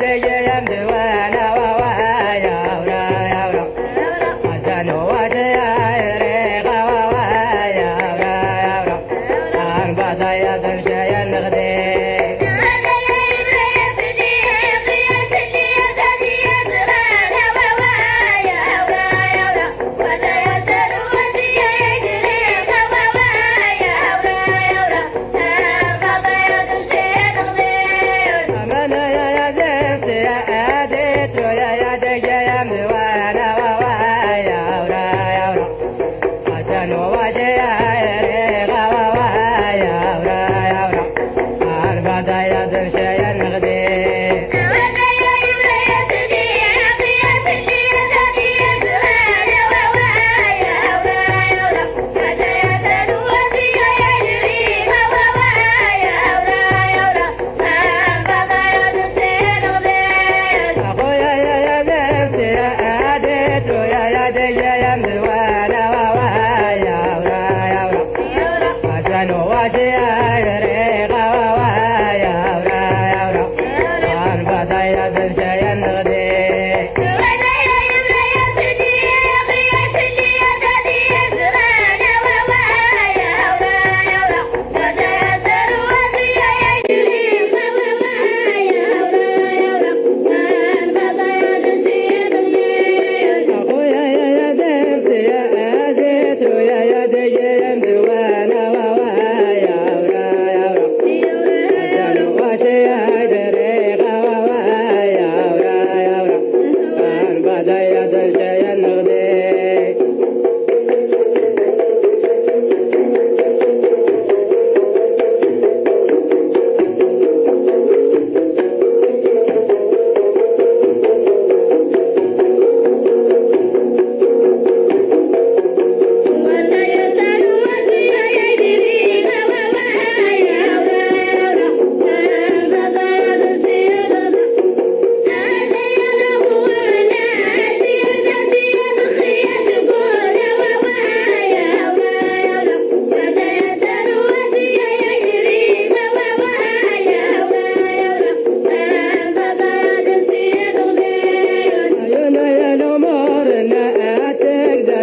ಜಯ ಅಂದುವನ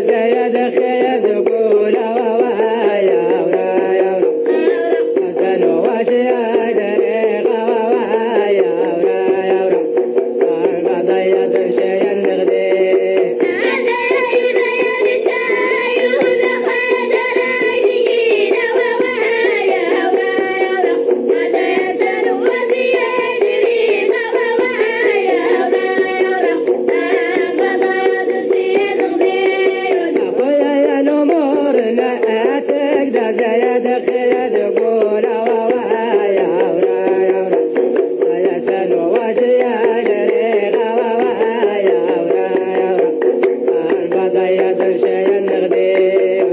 يا دخيل दया दर्शय Nardev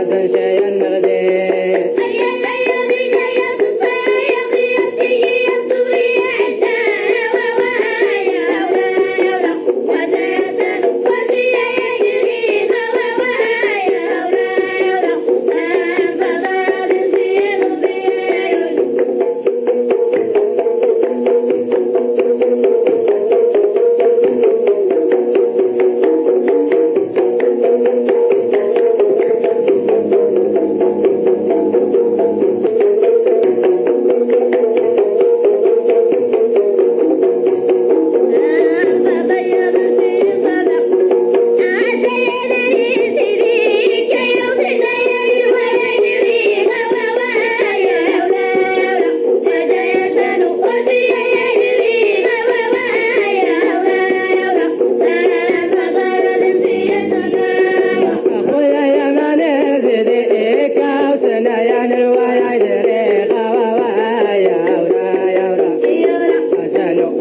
अदर्शयन्नदे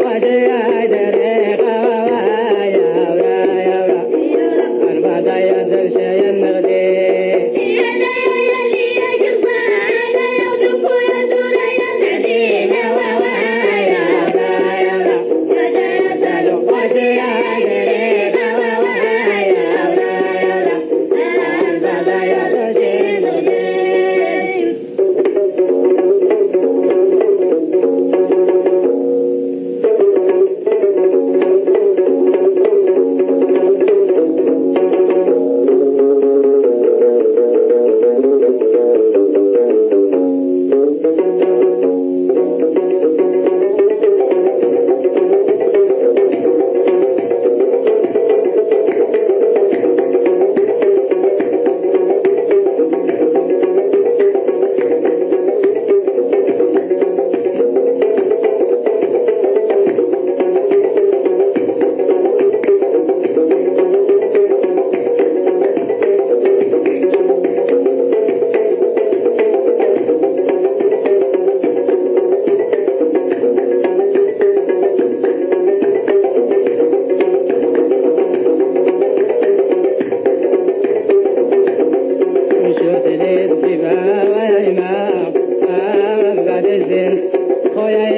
padayadare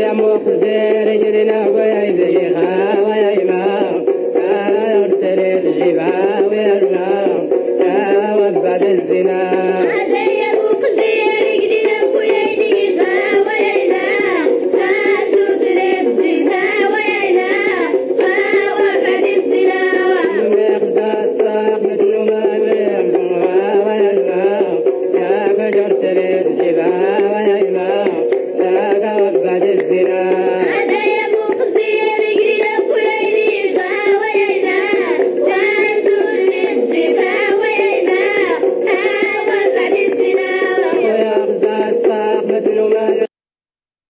ya mo ku de re je na go in the ha